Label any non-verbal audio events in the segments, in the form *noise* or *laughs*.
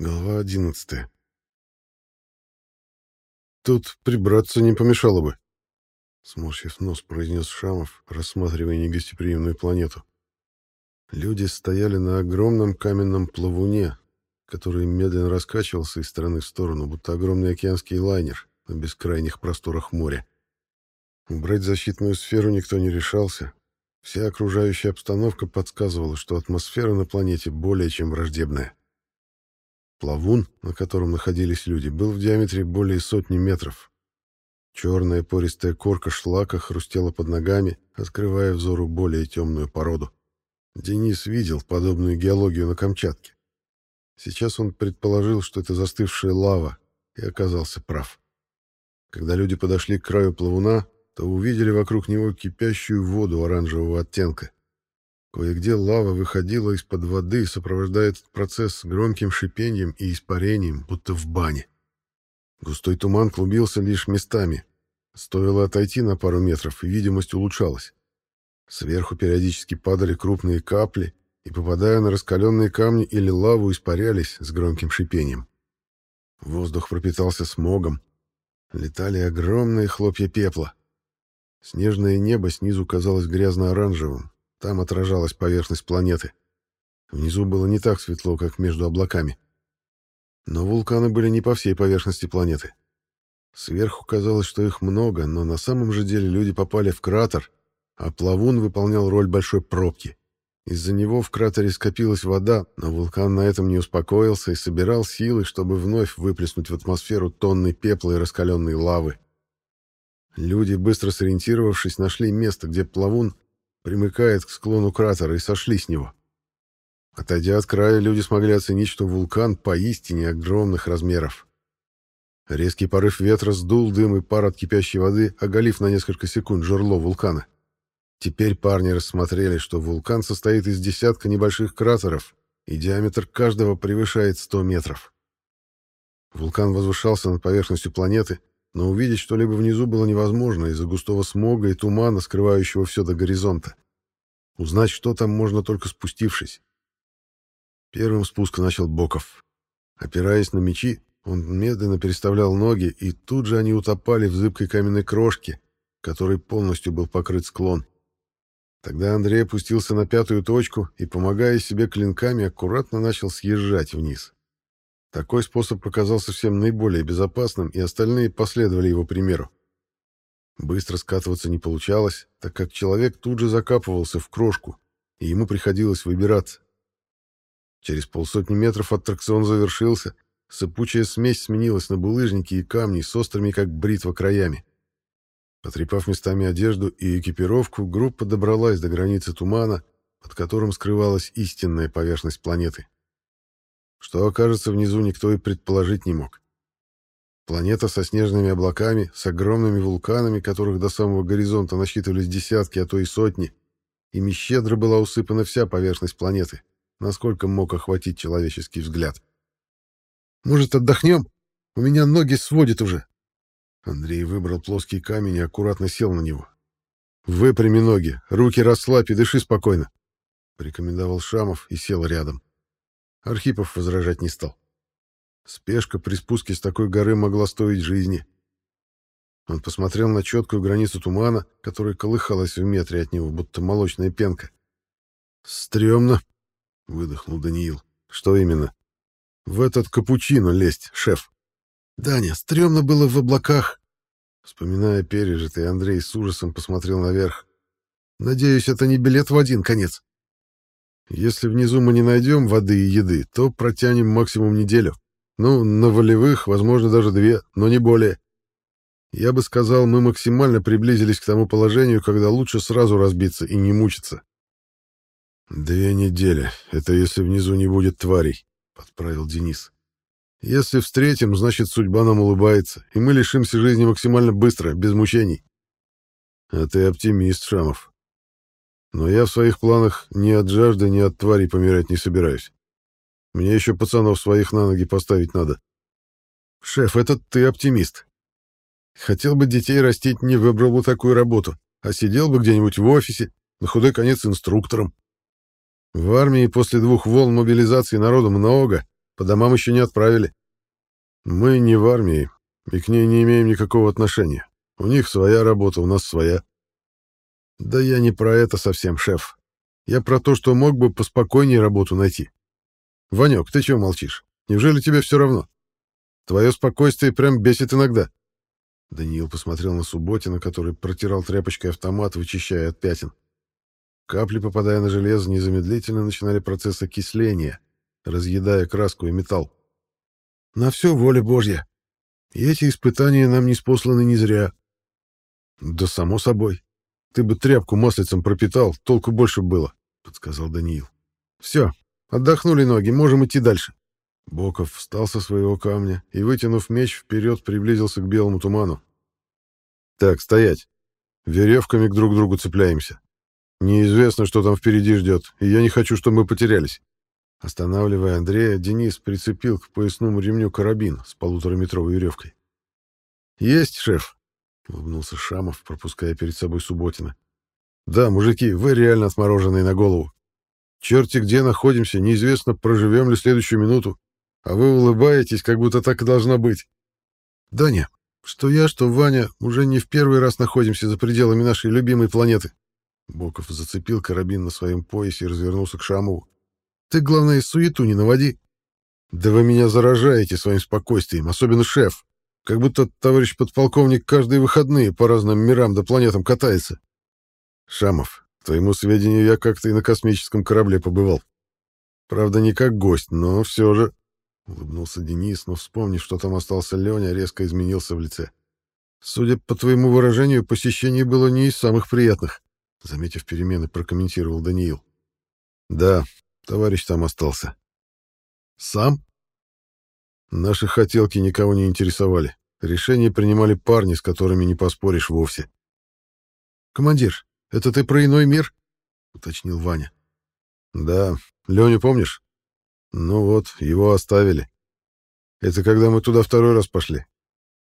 Глава одиннадцатая. Тут прибраться не помешало бы, сморщив нос, произнес Шамов, рассматривая негостеприимную планету. Люди стояли на огромном каменном плавуне, который медленно раскачивался из стороны в сторону, будто огромный океанский лайнер на бескрайних просторах моря. Убрать защитную сферу никто не решался. Вся окружающая обстановка подсказывала, что атмосфера на планете более чем враждебная. Плавун, на котором находились люди, был в диаметре более сотни метров. Черная пористая корка шлака хрустела под ногами, открывая взору более темную породу. Денис видел подобную геологию на Камчатке. Сейчас он предположил, что это застывшая лава, и оказался прав. Когда люди подошли к краю плавуна, то увидели вокруг него кипящую воду оранжевого оттенка. Кое-где лава выходила из-под воды, сопровождая этот процесс громким шипением и испарением, будто в бане. Густой туман клубился лишь местами. Стоило отойти на пару метров, и видимость улучшалась. Сверху периодически падали крупные капли, и, попадая на раскаленные камни или лаву, испарялись с громким шипением. Воздух пропитался смогом. Летали огромные хлопья пепла. Снежное небо снизу казалось грязно-оранжевым, там отражалась поверхность планеты. Внизу было не так светло, как между облаками. Но вулканы были не по всей поверхности планеты. Сверху казалось, что их много, но на самом же деле люди попали в кратер, а плавун выполнял роль большой пробки. Из-за него в кратере скопилась вода, но вулкан на этом не успокоился и собирал силы, чтобы вновь выплеснуть в атмосферу тонны пепла и раскаленной лавы. Люди, быстро сориентировавшись, нашли место, где плавун примыкает к склону кратера, и сошли с него. Отойдя от края, люди смогли оценить, что вулкан поистине огромных размеров. Резкий порыв ветра сдул дым и пар от кипящей воды, оголив на несколько секунд жерло вулкана. Теперь парни рассмотрели, что вулкан состоит из десятка небольших кратеров, и диаметр каждого превышает 100 метров. Вулкан возвышался над поверхностью планеты, но увидеть что-либо внизу было невозможно из-за густого смога и тумана, скрывающего все до горизонта. Узнать, что там, можно только спустившись. Первым спуск начал Боков. Опираясь на мечи, он медленно переставлял ноги, и тут же они утопали в зыбкой каменной крошке, которой полностью был покрыт склон. Тогда Андрей опустился на пятую точку и, помогая себе клинками, аккуратно начал съезжать вниз. Такой способ показался всем наиболее безопасным, и остальные последовали его примеру. Быстро скатываться не получалось, так как человек тут же закапывался в крошку, и ему приходилось выбираться. Через полсотни метров аттракцион завершился, сыпучая смесь сменилась на булыжники и камни с острыми, как бритва, краями. Потрепав местами одежду и экипировку, группа добралась до границы тумана, под которым скрывалась истинная поверхность планеты. Что окажется внизу, никто и предположить не мог. Планета со снежными облаками, с огромными вулканами, которых до самого горизонта насчитывались десятки, а то и сотни. Ими щедро была усыпана вся поверхность планеты, насколько мог охватить человеческий взгляд. «Может, отдохнем? У меня ноги сводят уже». Андрей выбрал плоский камень и аккуратно сел на него. «Выпрями ноги, руки расслабь и дыши спокойно», — порекомендовал Шамов и сел рядом. Архипов возражать не стал. Спешка при спуске с такой горы могла стоить жизни. Он посмотрел на четкую границу тумана, которая колыхалась в метре от него, будто молочная пенка. «Стремно», — выдохнул Даниил. «Что именно?» «В этот капучино лезть, шеф». «Даня, стрёмно было в облаках». Вспоминая пережитый, Андрей с ужасом посмотрел наверх. «Надеюсь, это не билет в один конец». Если внизу мы не найдем воды и еды, то протянем максимум неделю. Ну, на волевых, возможно, даже две, но не более. Я бы сказал, мы максимально приблизились к тому положению, когда лучше сразу разбиться и не мучиться. «Две недели. Это если внизу не будет тварей», — подправил Денис. «Если встретим, значит, судьба нам улыбается, и мы лишимся жизни максимально быстро, без мучений». «А ты оптимист, Шамов. Но я в своих планах ни от жажды, ни от тварей помирать не собираюсь. Мне еще пацанов своих на ноги поставить надо. Шеф, этот ты оптимист. Хотел бы детей растить, не выбрал бы такую работу, а сидел бы где-нибудь в офисе, на худой конец инструктором. В армии после двух волн мобилизации народу много, По домам еще не отправили. Мы не в армии, и к ней не имеем никакого отношения. У них своя работа, у нас своя. Да я не про это совсем, шеф. Я про то, что мог бы поспокойнее работу найти. Ванек, ты чего молчишь? Неужели тебе все равно? Твое спокойствие прям бесит иногда. Даниил посмотрел на Субботина, который протирал тряпочкой автомат, вычищая от пятен. Капли, попадая на железо, незамедлительно начинали процесс окисления, разъедая краску и металл. На все воля Божья. И эти испытания нам не спосланы не зря. Да само собой. Ты бы тряпку маслицем пропитал, толку больше было, подсказал Даниил. Все, отдохнули ноги, можем идти дальше. Боков встал со своего камня и, вытянув меч вперед, приблизился к белому туману. «Так, стоять. Веревками к друг другу цепляемся. Неизвестно, что там впереди ждет, и я не хочу, чтобы мы потерялись». Останавливая Андрея, Денис прицепил к поясному ремню карабин с полутораметровой веревкой. «Есть, шеф!» — улыбнулся Шамов, пропуская перед собой Субботина. «Да, мужики, вы реально отмороженные на голову. Черти где находимся, неизвестно, проживем ли следующую минуту. А вы улыбаетесь, как будто так и должно быть. Даня, что я, что Ваня уже не в первый раз находимся за пределами нашей любимой планеты. Боков зацепил карабин на своем поясе и развернулся к Шамову. Ты, главное, суету не наводи. Да вы меня заражаете своим спокойствием, особенно шеф. Как будто товарищ подполковник каждые выходные по разным мирам да планетам катается. Шамов, твоему сведению, я как-то и на космическом корабле побывал. Правда, не как гость, но все же... Улыбнулся Денис, но, вспомнив, что там остался Леня, резко изменился в лице. «Судя по твоему выражению, посещение было не из самых приятных», заметив перемены, прокомментировал Даниил. «Да, товарищ там остался». «Сам?» Наши хотелки никого не интересовали. Решения принимали парни, с которыми не поспоришь вовсе. «Командир, это ты про иной мир?» — уточнил Ваня. «Да. Леню помнишь?» Ну вот, его оставили. Это когда мы туда второй раз пошли.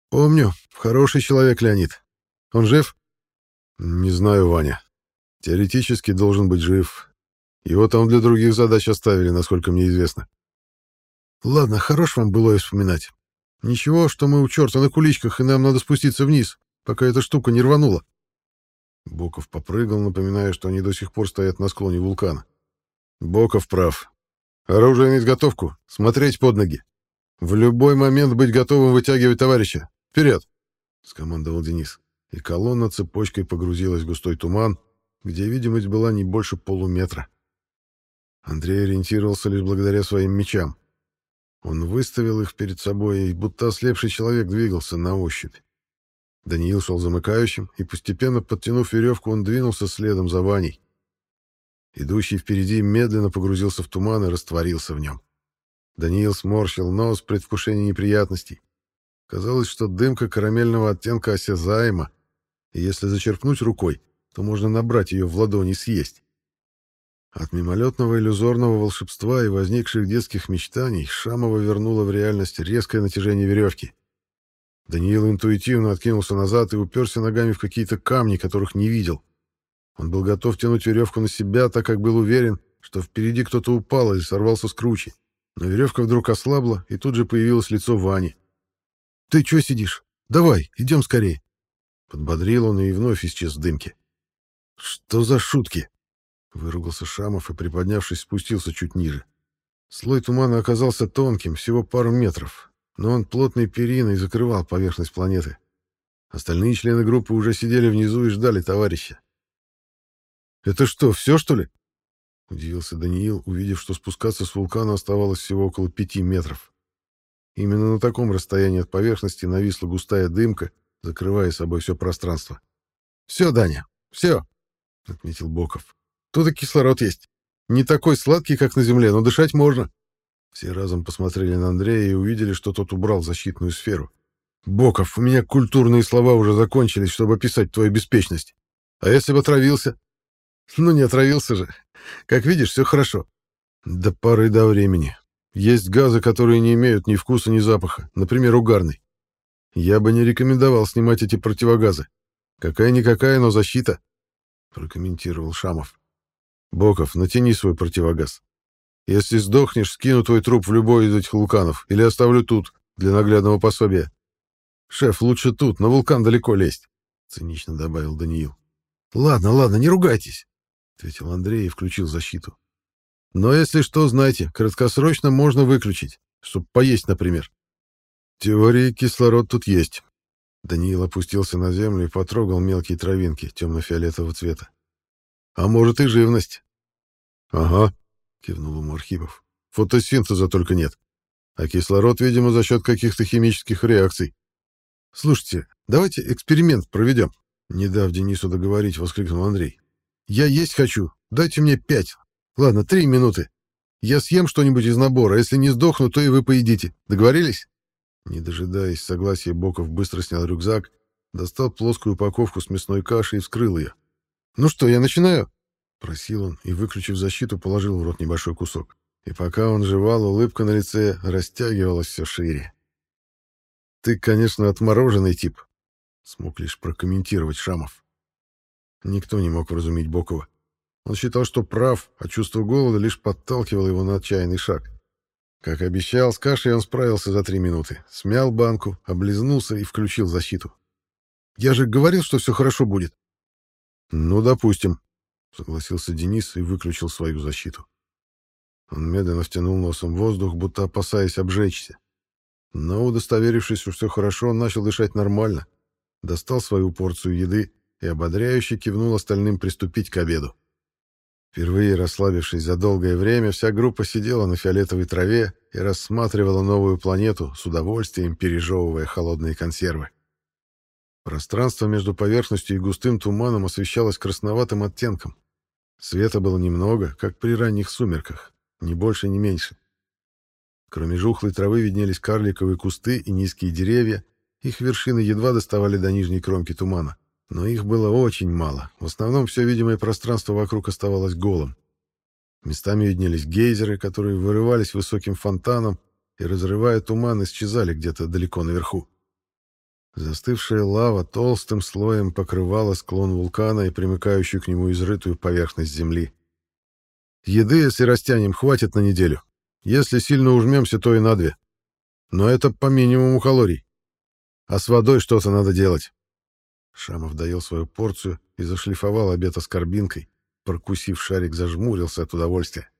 Помню, хороший человек Леонид. Он жив? Не знаю, Ваня. Теоретически должен быть жив. Его там для других задач оставили, насколько мне известно. Ладно, хорош вам было вспоминать. Ничего, что мы у черта на куличках, и нам надо спуститься вниз, пока эта штука не рванула. Боков попрыгал, напоминая, что они до сих пор стоят на склоне вулкана. Боков прав. Оружие на изготовку. Смотреть под ноги. В любой момент быть готовым вытягивать товарища. Вперед!» — скомандовал Денис. И колонна цепочкой погрузилась в густой туман, где видимость была не больше полуметра. Андрей ориентировался лишь благодаря своим мечам. Он выставил их перед собой, и будто ослепший человек двигался на ощупь. Даниил шел замыкающим, и, постепенно подтянув веревку, он двинулся следом за Ваней. Идущий впереди медленно погрузился в туман и растворился в нем. Даниил сморщил нос в предвкушении неприятностей. Казалось, что дымка карамельного оттенка осязаема, и если зачерпнуть рукой, то можно набрать ее в ладони и съесть. От мимолетного иллюзорного волшебства и возникших детских мечтаний Шамова вернула в реальность резкое натяжение веревки. Даниил интуитивно откинулся назад и уперся ногами в какие-то камни, которых не видел. Он был готов тянуть веревку на себя, так как был уверен, что впереди кто-то упал или сорвался с кручи. Но веревка вдруг ослабла, и тут же появилось лицо Вани. «Ты чё сидишь? Давай, идем скорее!» Подбодрил он и вновь исчез в дымке. «Что за шутки?» Выругался Шамов и, приподнявшись, спустился чуть ниже. Слой тумана оказался тонким, всего пару метров, но он плотной периной закрывал поверхность планеты. Остальные члены группы уже сидели внизу и ждали товарища. «Это что, все, что ли?» — удивился Даниил, увидев, что спускаться с вулкана оставалось всего около пяти метров. Именно на таком расстоянии от поверхности нависла густая дымка, закрывая собой все пространство. «Все, Даня, все!» — отметил Боков. «Тут и кислород есть. Не такой сладкий, как на Земле, но дышать можно». Все разом посмотрели на Андрея и увидели, что тот убрал защитную сферу. «Боков, у меня культурные слова уже закончились, чтобы описать твою беспечность. А если бы отравился?» Ну, не отравился же. Как видишь, все хорошо. До поры до времени. Есть газы, которые не имеют ни вкуса, ни запаха. Например, угарный. Я бы не рекомендовал снимать эти противогазы. Какая-никакая, но защита, — прокомментировал Шамов. Боков, натяни свой противогаз. Если сдохнешь, скину твой труп в любой из этих вулканов или оставлю тут, для наглядного пособия. Шеф, лучше тут, на вулкан далеко лезть, — цинично добавил Даниил. Ладно, ладно, не ругайтесь, — ответил Андрей и включил защиту. Но если что, знайте, краткосрочно можно выключить, чтобы поесть, например. Теории кислород тут есть. Даниил опустился на землю и потрогал мелкие травинки темно-фиолетового цвета. А может и живность. Ага, кивнул ему Архипов. Фотосинтеза только нет. А кислород, видимо, за счет каких-то химических реакций. Слушайте, давайте эксперимент проведем. Не дав Денису договорить, воскликнул Андрей. Я есть хочу. Дайте мне пять. Ладно, три минуты. Я съем что-нибудь из набора. Если не сдохну, то и вы поедите. Договорились? Не дожидаясь согласия, Боков быстро снял рюкзак, достал плоскую упаковку с мясной кашей и вскрыл ее. «Ну что, я начинаю?» — просил он и, выключив защиту, положил в рот небольшой кусок. И пока он жевал, улыбка на лице растягивалась все шире. «Ты, конечно, отмороженный тип», — смог лишь прокомментировать Шамов. Никто не мог вразумить Бокова. Он считал, что прав, а чувство голода лишь подталкивало его на отчаянный шаг. Как обещал, с кашей он справился за три минуты. Смял банку, облизнулся и включил защиту. «Я же говорил, что все хорошо будет». «Ну, допустим», — согласился Денис и выключил свою защиту. Он медленно втянул носом воздух, будто опасаясь обжечься. Но, удостоверившись, что все хорошо, он начал дышать нормально, достал свою порцию еды и ободряюще кивнул остальным приступить к обеду. Впервые расслабившись за долгое время, вся группа сидела на фиолетовой траве и рассматривала новую планету, с удовольствием пережевывая холодные консервы. Пространство между поверхностью и густым туманом освещалось красноватым оттенком. Света было немного, как при ранних сумерках, ни больше, ни меньше. Кроме жухлой травы виднелись карликовые кусты и низкие деревья, их вершины едва доставали до нижней кромки тумана. Но их было очень мало. В основном все видимое пространство вокруг оставалось голым. Местами виднелись гейзеры, которые вырывались высоким фонтаном и, разрывая туман, исчезали где-то далеко наверху. Застывшая лава толстым слоем покрывала склон вулкана и примыкающую к нему изрытую поверхность земли. Еды, если растянем, хватит на неделю. Если сильно ужмемся, то и на две. Но это по минимуму калорий. А с водой что-то надо делать. Шамов доел свою порцию и зашлифовал обед оскорбинкой. Прокусив шарик, зажмурился от удовольствия.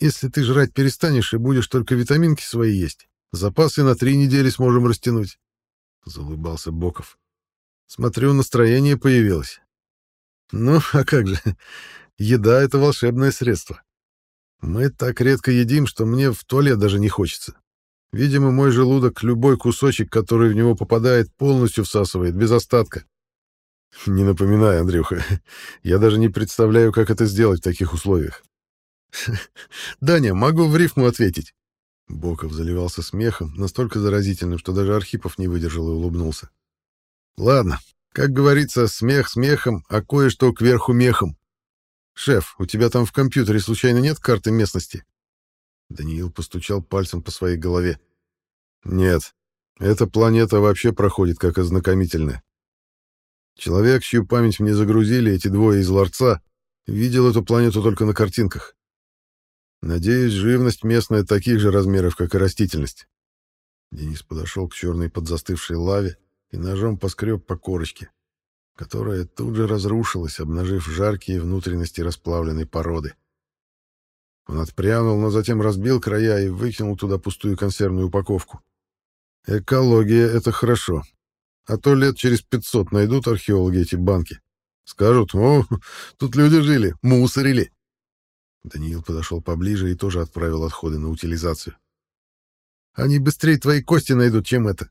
«Если ты жрать перестанешь и будешь только витаминки свои есть, запасы на три недели сможем растянуть», — заулыбался Боков. «Смотрю, настроение появилось». «Ну, а как же? Еда — это волшебное средство. Мы так редко едим, что мне в туалет даже не хочется. Видимо, мой желудок любой кусочек, который в него попадает, полностью всасывает, без остатка. Не напоминай, Андрюха. Я даже не представляю, как это сделать в таких условиях. *laughs* Даня, могу в рифму ответить. Боков заливался смехом, настолько заразительным, что даже Архипов не выдержал и улыбнулся. Ладно, как говорится, смех смехом, а кое-что кверху мехом. Шеф, у тебя там в компьютере случайно нет карты местности? Даниил постучал пальцем по своей голове. Нет, эта планета вообще проходит как ознакомительная. Человек, чью память мне загрузили эти двое из ларца, видел эту планету только на картинках. Надеюсь, живность местная таких же размеров, как и растительность. Денис подошел к черной подзастывшей лаве и ножом поскреб по корочке, которая тут же разрушилась, обнажив жаркие внутренности расплавленной породы. Он отпрянул, но затем разбил края и выкинул туда пустую консервную упаковку. Экология — это хорошо. А то лет через пятьсот найдут археологи эти банки. Скажут, о, *laughs* тут люди жили, мусорили. Даниил подошел поближе и тоже отправил отходы на утилизацию. Они быстрее твои кости найдут, чем это.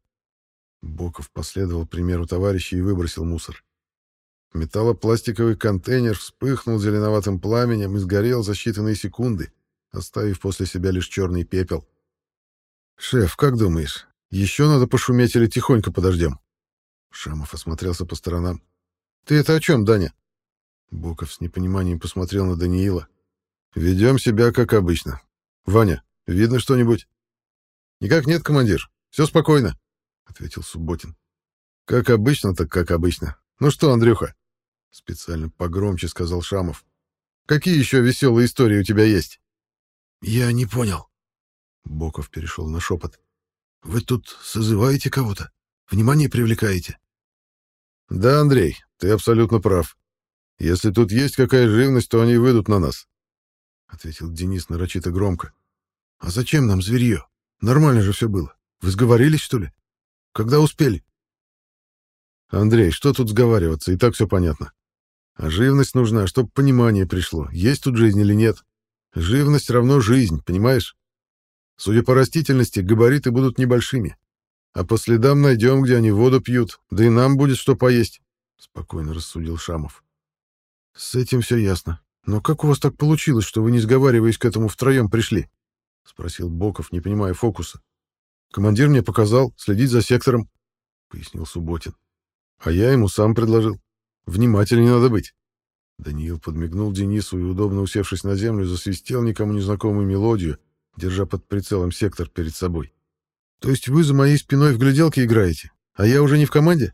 Боков последовал примеру товарища и выбросил мусор. Металлопластиковый контейнер вспыхнул зеленоватым пламенем и сгорел за считанные секунды, оставив после себя лишь черный пепел. «Шеф, как думаешь, еще надо пошуметь или тихонько подождем?» Шамов осмотрелся по сторонам. «Ты это о чем, Даня?» Боков с непониманием посмотрел на Даниила. «Ведем себя как обычно. Ваня, видно что-нибудь?» «Никак нет, командир. Все спокойно», — ответил Субботин. «Как обычно, так как обычно. Ну что, Андрюха, Специально погромче сказал Шамов. Какие еще веселые истории у тебя есть? «Я не понял». Боков перешел на шепот. «Вы тут созываете кого-то? Внимание привлекаете?» «Да, Андрей, ты абсолютно прав. Если тут есть какая живность, то они выйдут на нас», — ответил Денис нарочито громко. «А зачем нам зверье? Нормально же все было. Вы сговорились, что ли? Когда успели?» «Андрей, что тут сговариваться? И так все понятно. А живность нужна, чтобы понимание пришло, есть тут жизнь или нет. Живность равно жизнь, понимаешь? Судя по растительности, габариты будут небольшими. А по следам найдем, где они воду пьют, да и нам будет что поесть», — спокойно рассудил Шамов. «С этим все ясно. Но как у вас так получилось, что вы, не сговариваясь к этому, втроем пришли?» — спросил Боков, не понимая фокуса. «Командир мне показал следить за сектором», — пояснил Субботин. «А я ему сам предложил. Внимательнее надо быть». Даниил подмигнул Денису и, удобно усевшись на землю, засвистел никому незнакомую мелодию, держа под прицелом сектор перед собой. «То есть вы за моей спиной в гляделке играете, а я уже не в команде?»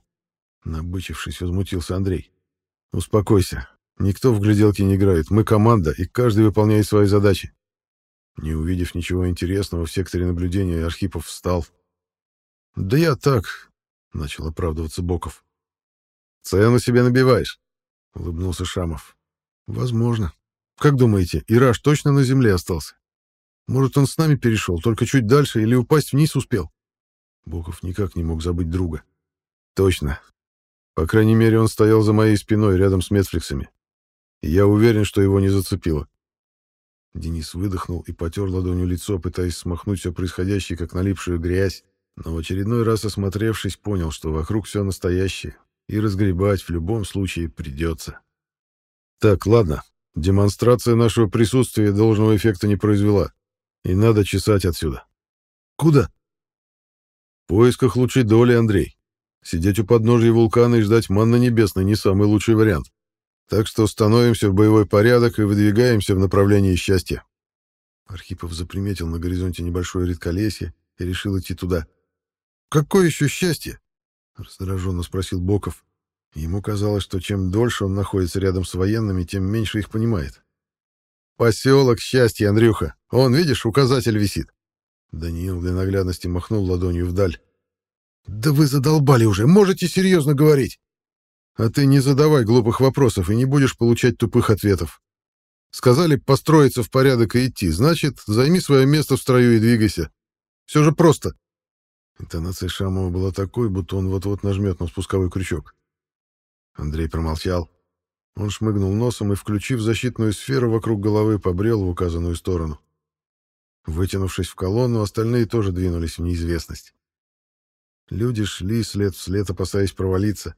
Набычившись, возмутился Андрей. «Успокойся. Никто в гляделке не играет. Мы команда, и каждый выполняет свои задачи». Не увидев ничего интересного в секторе наблюдения, Архипов встал. «Да я так», — начал оправдываться Боков. «Цену себе набиваешь?» — улыбнулся Шамов. «Возможно. Как думаете, Ираш точно на земле остался? Может, он с нами перешел, только чуть дальше, или упасть вниз успел?» Боков никак не мог забыть друга. «Точно. По крайней мере, он стоял за моей спиной рядом с медфликсами. И я уверен, что его не зацепило». Денис выдохнул и потер ладонью лицо, пытаясь смахнуть все происходящее, как налипшую грязь, но в очередной раз осмотревшись, понял, что вокруг все настоящее, и разгребать в любом случае придется. Так, ладно. Демонстрация нашего присутствия должного эффекта не произвела. И надо чесать отсюда. Куда? В поисках лучшей доли, Андрей. Сидеть у подножия вулкана и ждать манны небесной не самый лучший вариант. Так что становимся в боевой порядок и выдвигаемся в направлении счастья. Архипов заприметил на горизонте небольшое редколесье и решил идти туда. «Какое еще счастье?» — раздраженно спросил Боков. Ему казалось, что чем дольше он находится рядом с военными, тем меньше их понимает. «Поселок счастья, Андрюха! Он, видишь, указатель висит!» Даниил для наглядности махнул ладонью вдаль. «Да вы задолбали уже! Можете серьезно говорить!» «А ты не задавай глупых вопросов и не будешь получать тупых ответов. Сказали построиться в порядок и идти, значит, займи свое место в строю и двигайся. Все же просто!» Интонация Шамова была такой, будто он вот-вот нажмет на спусковой крючок. Андрей промолчал. Он шмыгнул носом и, включив защитную сферу вокруг головы, побрел в указанную сторону. Вытянувшись в колонну, остальные тоже двинулись в неизвестность. Люди шли след вслед, опасаясь провалиться.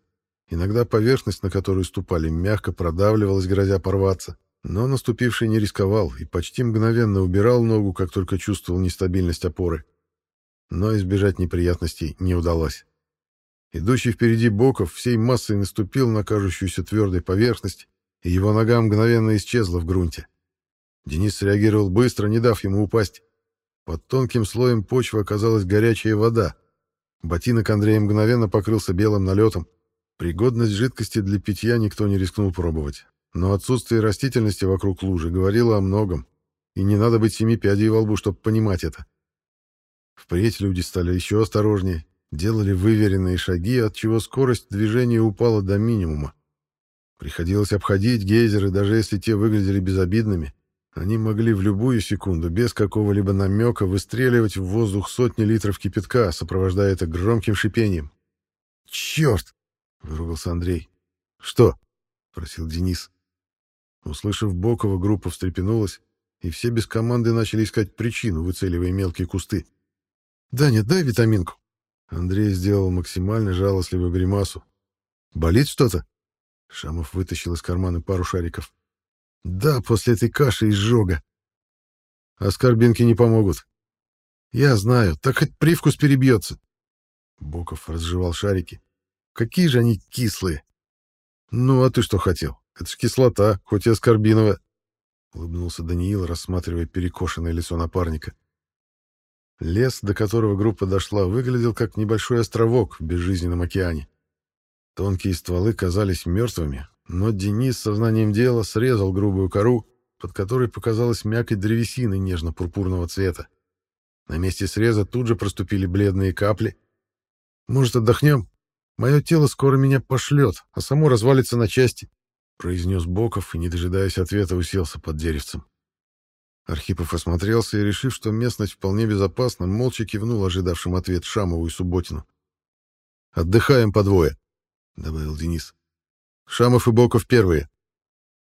Иногда поверхность, на которую ступали, мягко продавливалась, грозя порваться. Но наступивший не рисковал и почти мгновенно убирал ногу, как только чувствовал нестабильность опоры но избежать неприятностей не удалось. Идущий впереди Боков всей массой наступил на кажущуюся твердой поверхность, и его нога мгновенно исчезла в грунте. Денис среагировал быстро, не дав ему упасть. Под тонким слоем почвы оказалась горячая вода. Ботинок Андрея мгновенно покрылся белым налетом. Пригодность жидкости для питья никто не рискнул пробовать. Но отсутствие растительности вокруг лужи говорило о многом. И не надо быть семи пядей во лбу, чтобы понимать это. Впредь люди стали еще осторожнее, делали выверенные шаги, от чего скорость движения упала до минимума. Приходилось обходить гейзеры, даже если те выглядели безобидными. Они могли в любую секунду, без какого-либо намека, выстреливать в воздух сотни литров кипятка, сопровождая это громким шипением. «Черт!» — выругался Андрей. «Что?» — просил Денис. Услышав Бокова, группа встрепенулась, и все без команды начали искать причину, выцеливая мелкие кусты. «Даня, дай витаминку». Андрей сделал максимально жалостливую гримасу. «Болит что-то?» Шамов вытащил из кармана пару шариков. «Да, после этой каши изжога». «Аскорбинки не помогут». «Я знаю, так хоть привкус перебьется». Боков разжевал шарики. «Какие же они кислые!» «Ну, а ты что хотел? Это ж кислота, хоть и аскорбиновая», — улыбнулся Даниил, рассматривая перекошенное лицо напарника. Лес, до которого группа дошла, выглядел как небольшой островок в безжизненном океане. Тонкие стволы казались мертвыми, но Денис сознанием дела срезал грубую кору, под которой показалась мякоть древесины нежно-пурпурного цвета. На месте среза тут же проступили бледные капли. «Может, отдохнем? Мое тело скоро меня пошлет, а само развалится на части», — произнес Боков и, не дожидаясь ответа, уселся под деревцем. Архипов осмотрелся и, решив, что местность вполне безопасна, молча кивнул ожидавшим ответ Шамову и Субботину. «Отдыхаем по двое», — добавил Денис. «Шамов и Боков первые».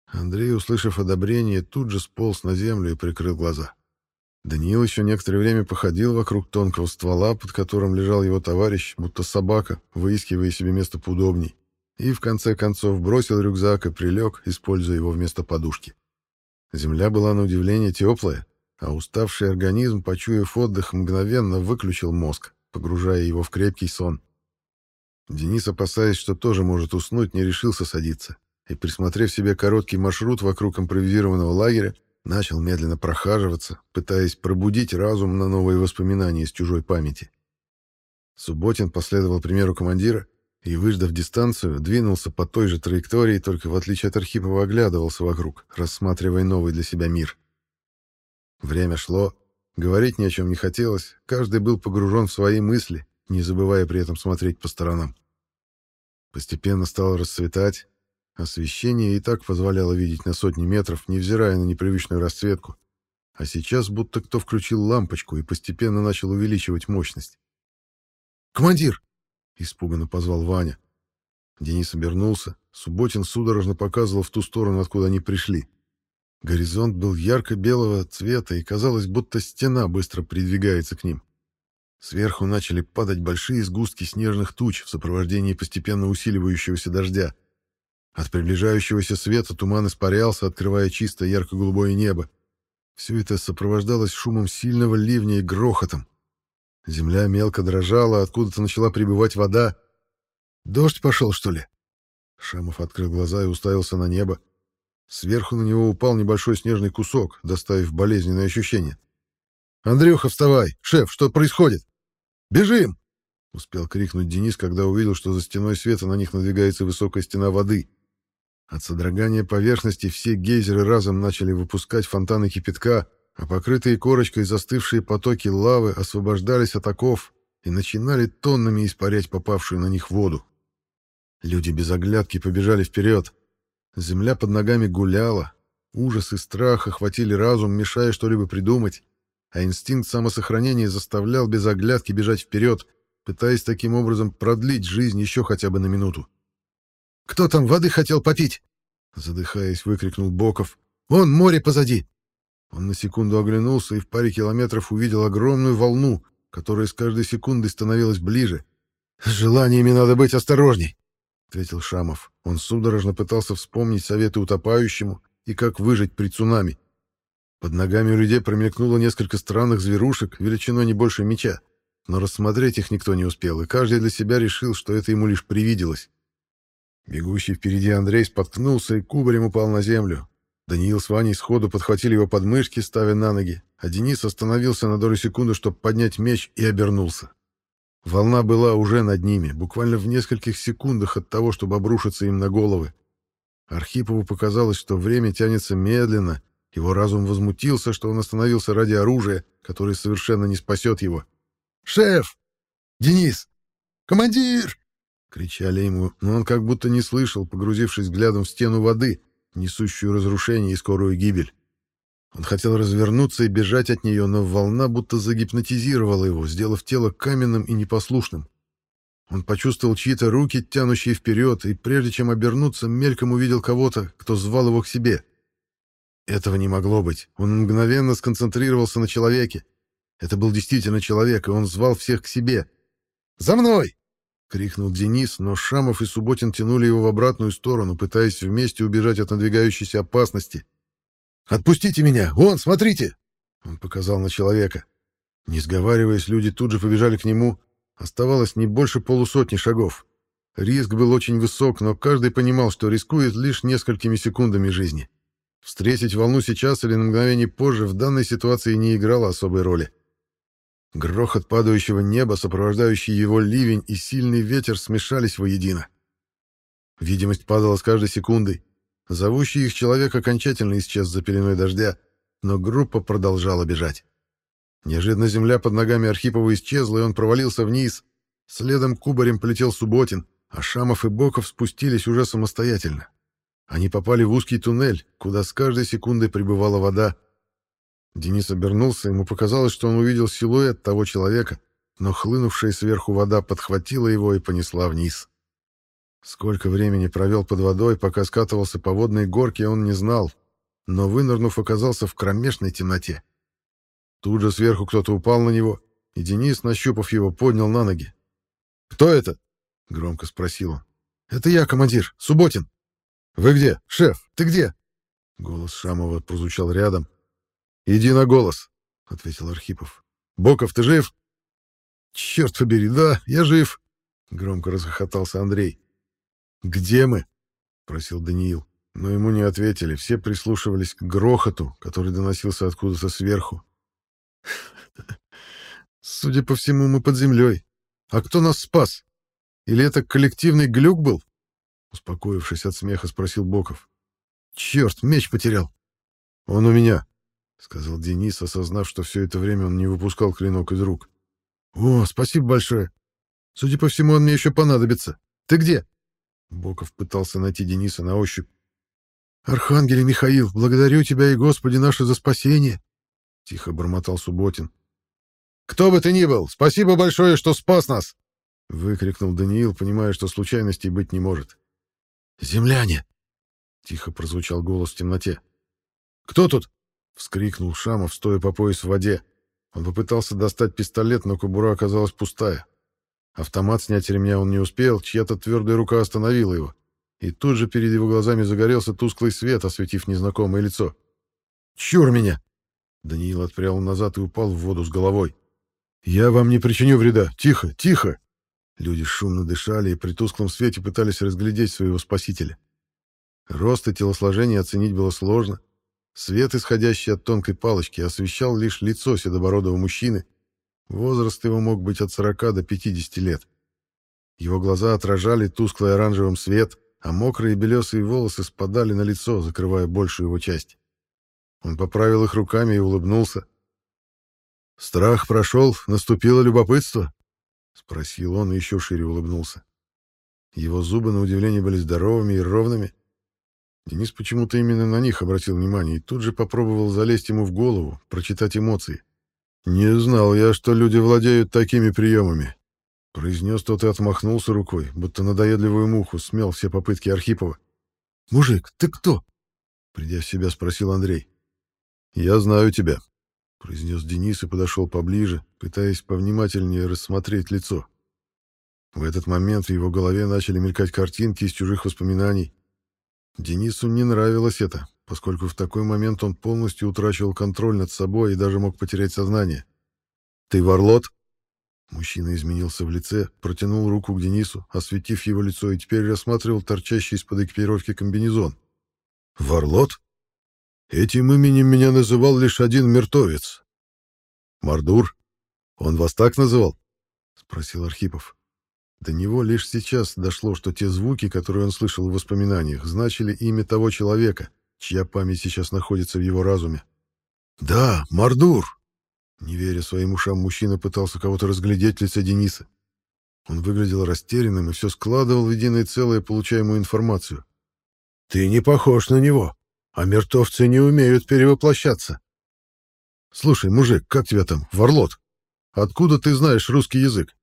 Андрей, услышав одобрение, тут же сполз на землю и прикрыл глаза. Даниил еще некоторое время походил вокруг тонкого ствола, под которым лежал его товарищ, будто собака, выискивая себе место поудобней, и в конце концов бросил рюкзак и прилег, используя его вместо подушки. Земля была на удивление теплая, а уставший организм, почуяв отдых, мгновенно выключил мозг, погружая его в крепкий сон. Денис, опасаясь, что тоже может уснуть, не решился садиться, и, присмотрев себе короткий маршрут вокруг импровизированного лагеря, начал медленно прохаживаться, пытаясь пробудить разум на новые воспоминания из чужой памяти. Субботин последовал примеру командира и, выждав дистанцию, двинулся по той же траектории, только в отличие от Архипова оглядывался вокруг, рассматривая новый для себя мир. Время шло, говорить ни о чем не хотелось, каждый был погружен в свои мысли, не забывая при этом смотреть по сторонам. Постепенно стало расцветать, освещение и так позволяло видеть на сотни метров, невзирая на непривычную расцветку, а сейчас будто кто включил лампочку и постепенно начал увеличивать мощность. «Командир!» Испуганно позвал Ваня. Денис обернулся. Субботин судорожно показывал в ту сторону, откуда они пришли. Горизонт был ярко-белого цвета, и казалось, будто стена быстро придвигается к ним. Сверху начали падать большие сгустки снежных туч в сопровождении постепенно усиливающегося дождя. От приближающегося света туман испарялся, открывая чистое ярко-голубое небо. Все это сопровождалось шумом сильного ливня и грохотом. Земля мелко дрожала, откуда-то начала прибывать вода. «Дождь пошел, что ли?» Шамов открыл глаза и уставился на небо. Сверху на него упал небольшой снежный кусок, доставив болезненное ощущение. «Андрюха, вставай! Шеф, что происходит? Бежим!» Успел крикнуть Денис, когда увидел, что за стеной света на них надвигается высокая стена воды. От содрогания поверхности все гейзеры разом начали выпускать фонтаны кипятка, а покрытые корочкой застывшие потоки лавы освобождались от оков и начинали тоннами испарять попавшую на них воду. Люди без оглядки побежали вперед. Земля под ногами гуляла. Ужас и страх охватили разум, мешая что-либо придумать, а инстинкт самосохранения заставлял без оглядки бежать вперед, пытаясь таким образом продлить жизнь еще хотя бы на минуту. «Кто там воды хотел попить?» Задыхаясь, выкрикнул Боков. «Вон море позади!» Он на секунду оглянулся и в паре километров увидел огромную волну, которая с каждой секундой становилась ближе. «С желаниями надо быть осторожней», — ответил Шамов. Он судорожно пытался вспомнить советы утопающему и как выжить при цунами. Под ногами у людей промелькнуло несколько странных зверушек, величиной не больше меча. Но рассмотреть их никто не успел, и каждый для себя решил, что это ему лишь привиделось. Бегущий впереди Андрей споткнулся и кубарем упал на землю. Даниил с Ваней сходу подхватили его подмышки, ставя на ноги, а Денис остановился на долю секунды, чтобы поднять меч, и обернулся. Волна была уже над ними, буквально в нескольких секундах от того, чтобы обрушиться им на головы. Архипову показалось, что время тянется медленно, его разум возмутился, что он остановился ради оружия, которое совершенно не спасет его. «Шеф! Денис! Командир!» — кричали ему, но он как будто не слышал, погрузившись взглядом в стену воды, несущую разрушение и скорую гибель. Он хотел развернуться и бежать от нее, но волна будто загипнотизировала его, сделав тело каменным и непослушным. Он почувствовал чьи-то руки, тянущие вперед, и прежде чем обернуться, мельком увидел кого-то, кто звал его к себе. Этого не могло быть. Он мгновенно сконцентрировался на человеке. Это был действительно человек, и он звал всех к себе. «За мной!» — крикнул Денис, но Шамов и Субботин тянули его в обратную сторону, пытаясь вместе убежать от надвигающейся опасности. «Отпустите меня! Вон, смотрите!» Он показал на человека. Не сговариваясь, люди тут же побежали к нему. Оставалось не больше полусотни шагов. Риск был очень высок, но каждый понимал, что рискует лишь несколькими секундами жизни. Встретить волну сейчас или на мгновение позже в данной ситуации не играло особой роли. Грохот падающего неба, сопровождающий его ливень и сильный ветер смешались воедино. Видимость падала с каждой секундой. Зовущий их человек окончательно исчез за пеленой дождя, но группа продолжала бежать. Неожиданно земля под ногами Архипова исчезла, и он провалился вниз. Следом кубарем полетел Субботин, а Шамов и Боков спустились уже самостоятельно. Они попали в узкий туннель, куда с каждой секундой прибывала вода. Денис обернулся, ему показалось, что он увидел силуэт того человека, но хлынувшая сверху вода подхватила его и понесла вниз. Сколько времени провел под водой, пока скатывался по водной горке, он не знал, но, вынырнув, оказался в кромешной темноте. Тут же сверху кто-то упал на него, и Денис, нащупав его, поднял на ноги. «Кто это?» — громко спросил он. «Это я, командир, Субботин». «Вы где? Шеф, ты где?» Голос Шамова прозвучал рядом. «Иди на голос», — ответил Архипов. «Боков, ты жив?» «Черт побери, да, я жив!» — громко расхохотался Андрей. «Где мы?» — просил Даниил. Но ему не ответили, все прислушивались к грохоту, который доносился откуда-то сверху. «Судя по всему, мы под землей. А кто нас спас? Или это коллективный глюк был?» Успокоившись от смеха, спросил Боков. «Черт, меч потерял!» «Он у меня», — сказал Денис, осознав, что все это время он не выпускал клинок из рук. «О, спасибо большое. Судя по всему, он мне еще понадобится. Ты где?» Боков пытался найти Дениса на ощупь. «Архангеле Михаил, благодарю тебя и Господи наше за спасение!» — тихо бормотал Субботин. «Кто бы ты ни был, спасибо большое, что спас нас!» — выкрикнул Даниил, понимая, что случайностей быть не может. «Земляне!» — тихо прозвучал голос в темноте. «Кто тут?» — вскрикнул Шамов, стоя по пояс в воде. Он попытался достать пистолет, но кобура оказалась пустая. Автомат снять ремня он не успел, чья-то твердая рука остановила его. И тут же перед его глазами загорелся тусклый свет, осветив незнакомое лицо. «Чур меня!» Даниил отпрял назад и упал в воду с головой. «Я вам не причиню вреда! Тихо, тихо!» Люди шумно дышали и при тусклом свете пытались разглядеть своего спасителя. Рост и телосложение оценить было сложно, Свет, исходящий от тонкой палочки, освещал лишь лицо седобородого мужчины. Возраст его мог быть от 40 до 50 лет. Его глаза отражали тусклый оранжевым свет, а мокрые белесые волосы спадали на лицо, закрывая большую его часть. Он поправил их руками и улыбнулся. «Страх прошел, наступило любопытство?» — спросил он и еще шире улыбнулся. Его зубы, на удивление, были здоровыми и ровными, Денис почему-то именно на них обратил внимание и тут же попробовал залезть ему в голову, прочитать эмоции. «Не знал я, что люди владеют такими приемами», — произнес тот и отмахнулся рукой, будто надоедливую муху смел все попытки Архипова. «Мужик, ты кто?» — придя в себя, спросил Андрей. «Я знаю тебя», — произнес Денис и подошел поближе, пытаясь повнимательнее рассмотреть лицо. В этот момент в его голове начали мелькать картинки из чужих воспоминаний, Денису не нравилось это, поскольку в такой момент он полностью утрачивал контроль над собой и даже мог потерять сознание. «Ты Варлот?» Мужчина изменился в лице, протянул руку к Денису, осветив его лицо, и теперь рассматривал торчащий из-под экипировки комбинезон. «Варлот? Этим именем меня называл лишь один мертовец. Мардур? Он вас так называл?» — спросил Архипов. До него лишь сейчас дошло, что те звуки, которые он слышал в воспоминаниях, значили имя того человека, чья память сейчас находится в его разуме. «Да, Мардур!» Не веря своим ушам, мужчина пытался кого-то разглядеть в Дениса. Он выглядел растерянным и все складывал в единое целое получаемую информацию. «Ты не похож на него, а мертвцы не умеют перевоплощаться». «Слушай, мужик, как тебя там, Варлот? Откуда ты знаешь русский язык?»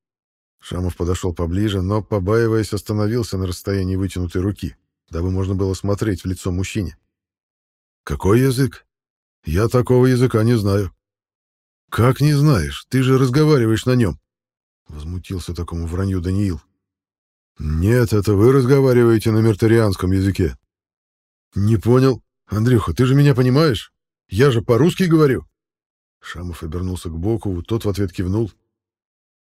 Шамов подошел поближе, но, побаиваясь, остановился на расстоянии вытянутой руки, дабы можно было смотреть в лицо мужчине. «Какой язык? Я такого языка не знаю». «Как не знаешь? Ты же разговариваешь на нем!» Возмутился такому вранью Даниил. «Нет, это вы разговариваете на мертарианском языке». «Не понял. Андрюха, ты же меня понимаешь? Я же по-русски говорю». Шамов обернулся к Бокову, тот в ответ кивнул.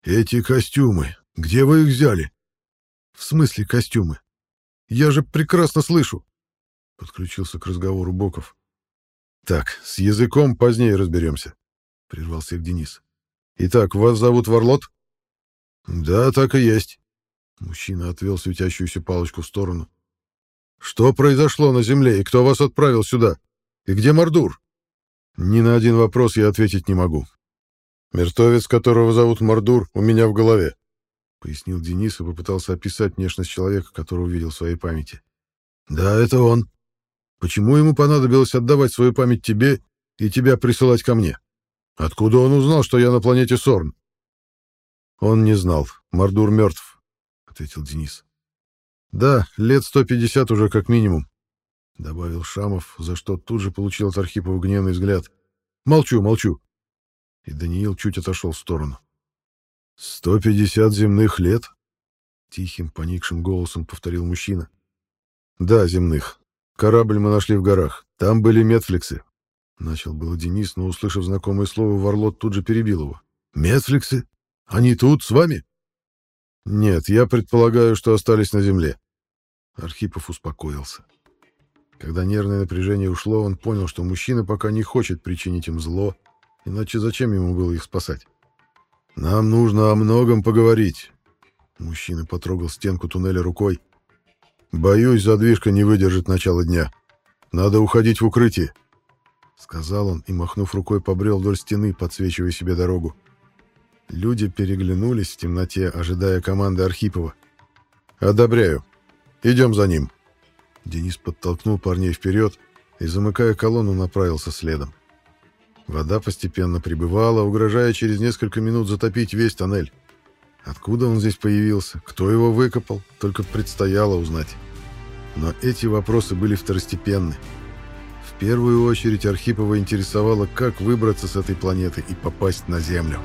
«Эти костюмы, где вы их взяли?» «В смысле костюмы? Я же прекрасно слышу!» Подключился к разговору Боков. «Так, с языком позднее разберемся», — прервался их Денис. «Итак, вас зовут Варлот?» «Да, так и есть». Мужчина отвел светящуюся палочку в сторону. Что произошло на Земле и кто вас отправил сюда? И где Мордур? Ни на один вопрос я ответить не могу. Мертвец, которого зовут Мордур, у меня в голове, пояснил Денис и попытался описать внешность человека, которого увидел в своей памяти. Да, это он. Почему ему понадобилось отдавать свою память тебе и тебя присылать ко мне? Откуда он узнал, что я на планете Сорн? Он не знал. Мордур мертв, ответил Денис. Да, лет 150 уже как минимум, добавил Шамов, за что тут же получил от Архипова гневный взгляд. Молчу, молчу. И Даниил чуть отошел в сторону. «Сто пятьдесят земных лет?» — тихим, поникшим голосом повторил мужчина. «Да, земных. Корабль мы нашли в горах. Там были метфликсы». Начал было Денис, но, услышав знакомое слово, Варлот тут же перебил его. «Метфликсы? Они тут, с вами?» «Нет, я предполагаю, что остались на земле». Архипов успокоился. Когда нервное напряжение ушло, он понял, что мужчина пока не хочет причинить им зло, иначе зачем ему было их спасать? «Нам нужно о многом поговорить». Мужчина потрогал стенку туннеля рукой. «Боюсь, задвижка не выдержит начала дня. Надо уходить в укрытие», — сказал он и, махнув рукой, побрел вдоль стены, подсвечивая себе дорогу. Люди переглянулись в темноте, ожидая команды Архипова. «Одобряю. Идем за ним». Денис подтолкнул парней вперед и, замыкая колонну, направился следом. Вода постепенно прибывала, угрожая через несколько минут затопить весь тоннель. Откуда он здесь появился, кто его выкопал, только предстояло узнать. Но эти вопросы были второстепенны. В первую очередь Архипова интересовало, как выбраться с этой планеты и попасть на Землю.